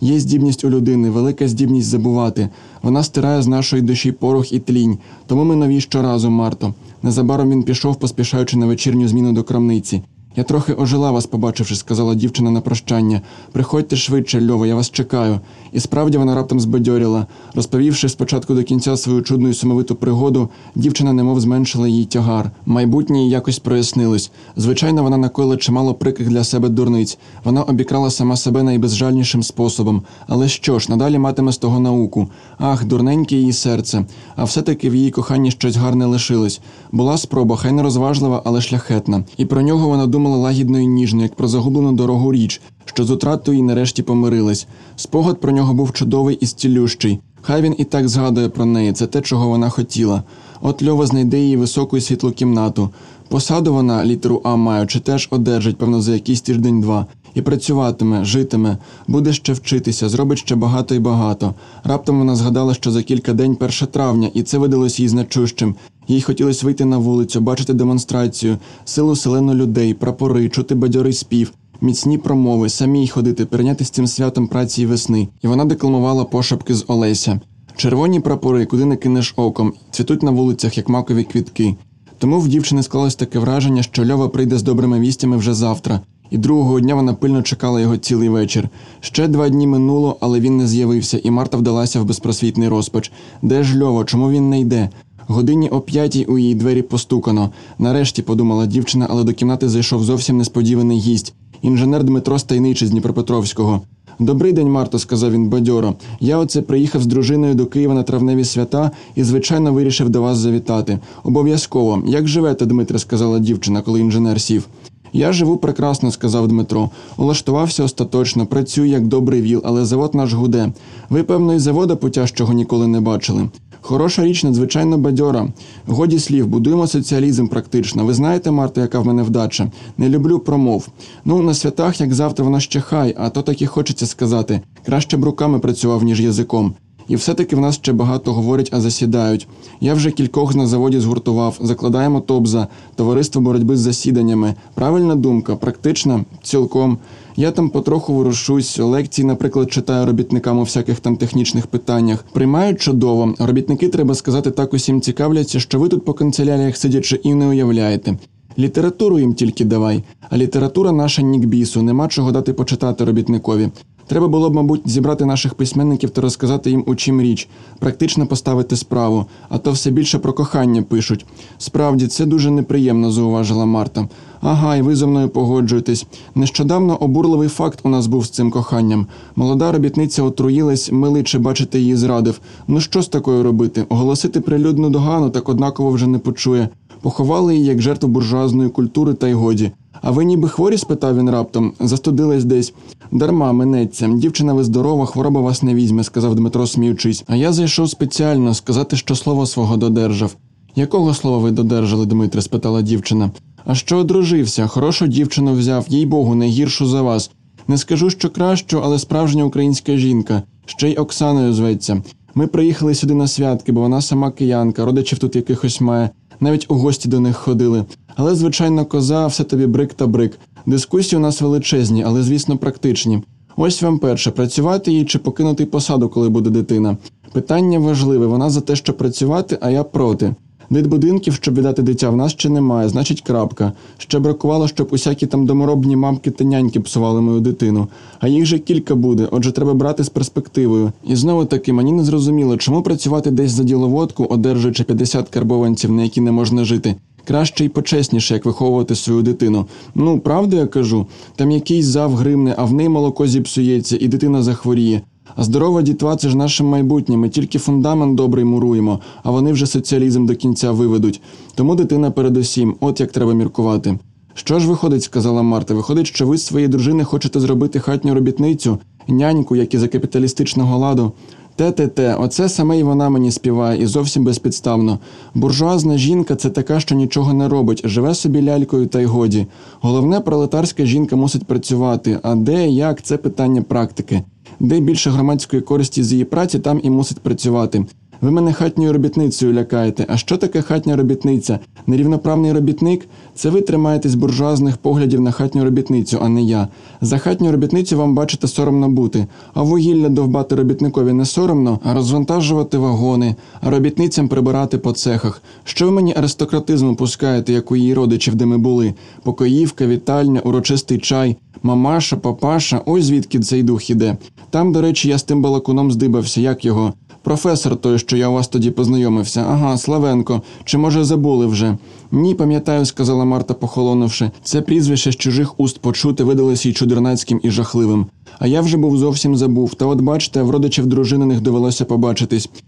Є здібність у людини, велика здібність забувати. Вона стирає з нашої душі порох і тлінь. Тому ми нові щоразу, Марто. Незабаром він пішов, поспішаючи на вечірню зміну до крамниці. Я трохи ожила вас, побачивши, сказала дівчина на прощання. Приходьте швидше, Льово, я вас чекаю. І справді вона раптом збадьоріла. Розповівши спочатку до кінця свою чудну і сумовиту пригоду, дівчина немов зменшила її тягар. Майбутнє якось прояснилось. Звичайно, вона накоїла чимало прикрих для себе дурниць. Вона обікрала сама себе найбезжальнішим способом. Але що ж, надалі матиме з того науку. Ах, дурненьке її серце. А все-таки в її коханні щось гарне лишилось. Була спроба, хай не розважлива, але шляхетна. І про нього вона думала лагідно і ніжно, як про загублену дорогу річ, що з утратою й нарешті помирилась. Спогад про нього був чудовий і стілющий. Хай він і так згадує про неї, це те, чого вона хотіла. От Льова знайде її високу і світлу кімнату. Посаду вона, літеру А маючи, теж одержить, певно, за якийсь тиждень-два. І працюватиме, житиме, буде ще вчитися, зробить ще багато і багато. Раптом вона згадала, що за кілька день 1 травня, і це видалось їй значущим. Їй хотілося вийти на вулицю, бачити демонстрацію, силу селену людей, прапори, чути бадьорий спів, міцні промови, самій ходити, перейняти з цим святом праці й весни. І вона декламувала пошепки з Олеся. Червоні прапори, куди не кинеш оком, цвітуть на вулицях, як макові квітки. Тому в дівчини склалось таке враження, що Льова прийде з добрими вістями вже завтра. І другого дня вона пильно чекала його цілий вечір. Ще два дні минуло, але він не з'явився, і Марта вдалася в безпросвітний розпач. Де ж Льова? Чому він не йде? Годині о п'ятій у її двері постукано. Нарешті подумала дівчина, але до кімнати зайшов зовсім несподіваний гість. Інженер Дмитро Стайничий з Дніпропетровського. Добрий день, Марто, сказав він бадьоро. Я оце приїхав з дружиною до Києва на травневі свята і, звичайно, вирішив до вас завітати. Обов'язково. Як живете, Дмитре, сказала дівчина, коли інженер сів. Я живу прекрасно, сказав Дмитро. Улаштувався остаточно, працюю як добрий віл, але завод наш гуде. Ви, певно, і завода путящого ніколи не бачили. Хороша річ, надзвичайно бадьора. Годі слів, будуємо соціалізм практично. Ви знаєте, Марта, яка в мене вдача? Не люблю промов. Ну, на святах, як завтра, вона ще хай, а то так і хочеться сказати. Краще б руками працював, ніж язиком. І все-таки в нас ще багато говорять, а засідають. Я вже кількох на заводі згуртував, закладаємо ТОБЗа, товариство боротьби з засіданнями. Правильна думка, практична, цілком. Я там потроху ворушусь, лекції, наприклад, читаю робітникам у всяких там технічних питаннях. Приймають чудово. Робітники, треба сказати, так усім цікавляться, що ви тут по канцеляріях сидячи і не уявляєте. Літературу їм тільки давай, а література наша нікбісу, нема чого дати почитати робітникові. Треба було б, мабуть, зібрати наших письменників та розказати їм, у чим річ, практично поставити справу, а то все більше про кохання пишуть. Справді, це дуже неприємно, зауважила Марта. Ага, і ви зо мною погоджуєтесь. Нещодавно обурливий факт у нас був з цим коханням. Молода робітниця отруїлась, миличе бачити її зрадив. Ну що з такою робити? Оголосити прилюдну догану так однаково вже не почує. Поховали її як жертву буржуазної культури та й годі. А ви ніби хворі? спитав він раптом. Застудилась десь. Дарма минеться. Дівчина ви здорова, хвороба вас не візьме, сказав Дмитро, сміючись. А я зайшов спеціально сказати, що слово свого додержав. Якого слова ви додержали, Дмитре? спитала дівчина. А що одружився? Хорошу дівчину взяв, їй богу, не гіршу за вас. Не скажу, що кращу, але справжня українська жінка, ще й Оксаною зветься. Ми приїхали сюди на святки, бо вона сама киянка, родичів тут якихось має. Навіть у гості до них ходили. Але, звичайно, коза, все тобі брик та брик. Дискусії у нас величезні, але, звісно, практичні. Ось вам перше працювати їй чи покинути посаду, коли буде дитина. Питання важливе. Вона за те, щоб працювати, а я проти. Дитбудинків, щоб віддати дитя, в нас ще немає, значить крапка. Ще бракувало, щоб усякі там доморобні мамки та няньки псували мою дитину. А їх же кілька буде, отже, треба брати з перспективою. І знову таки мені не зрозуміло, чому працювати десь за діловодку, одержуючи 50 карбованців, на які не можна жити. Краще і почесніше, як виховувати свою дитину. Ну, правду я кажу, там якийсь зав гримне, а в неї молоко зіпсується, і дитина захворіє. А здорова дітва це ж наше майбутнє. Ми тільки фундамент добрий муруємо, а вони вже соціалізм до кінця виведуть. Тому дитина передусім, от як треба міркувати. Що ж виходить, сказала Марта. Виходить, що ви з своєї дружини хочете зробити хатню робітницю, няньку, як і за капіталістичного ладу. Те-те-те, оце саме й вона мені співає, і зовсім безпідставно. Буржуазна жінка це така, що нічого не робить, живе собі лялькою та й годі. Головне, пролетарська жінка мусить працювати. А де, як це питання практики. Де більше громадської користі з її праці, там і мусить працювати. Ви мене хатньою робітницею лякаєте. А що таке хатня робітниця? Нерівноправний робітник? Це ви тримаєтесь буржуазних поглядів на хатню робітницю, а не я. За хатню робітницю вам бачите соромно бути. А вугілля довбати робітникові не соромно, а розвантажувати вагони, а робітницям прибирати по цехах. Що ви мені аристократизму пускаєте, як у її родичів, де ми були? Покоївка, вітальня, урочистий чай, мамаша, папаша, ось звідки цей дух іде. Там, до речі, я з тим балакуном здибався, як його. Професор той, що я у вас тоді познайомився. Ага, Славенко. Чи може забули вже? Ні, пам'ятаю, сказала Марта, похолонувши. Це прізвище з чужих уст почути видалося й чудернацьким і жахливим. А я вже був зовсім забув. Та от бачите, в родичів дружини них довелося побачитись.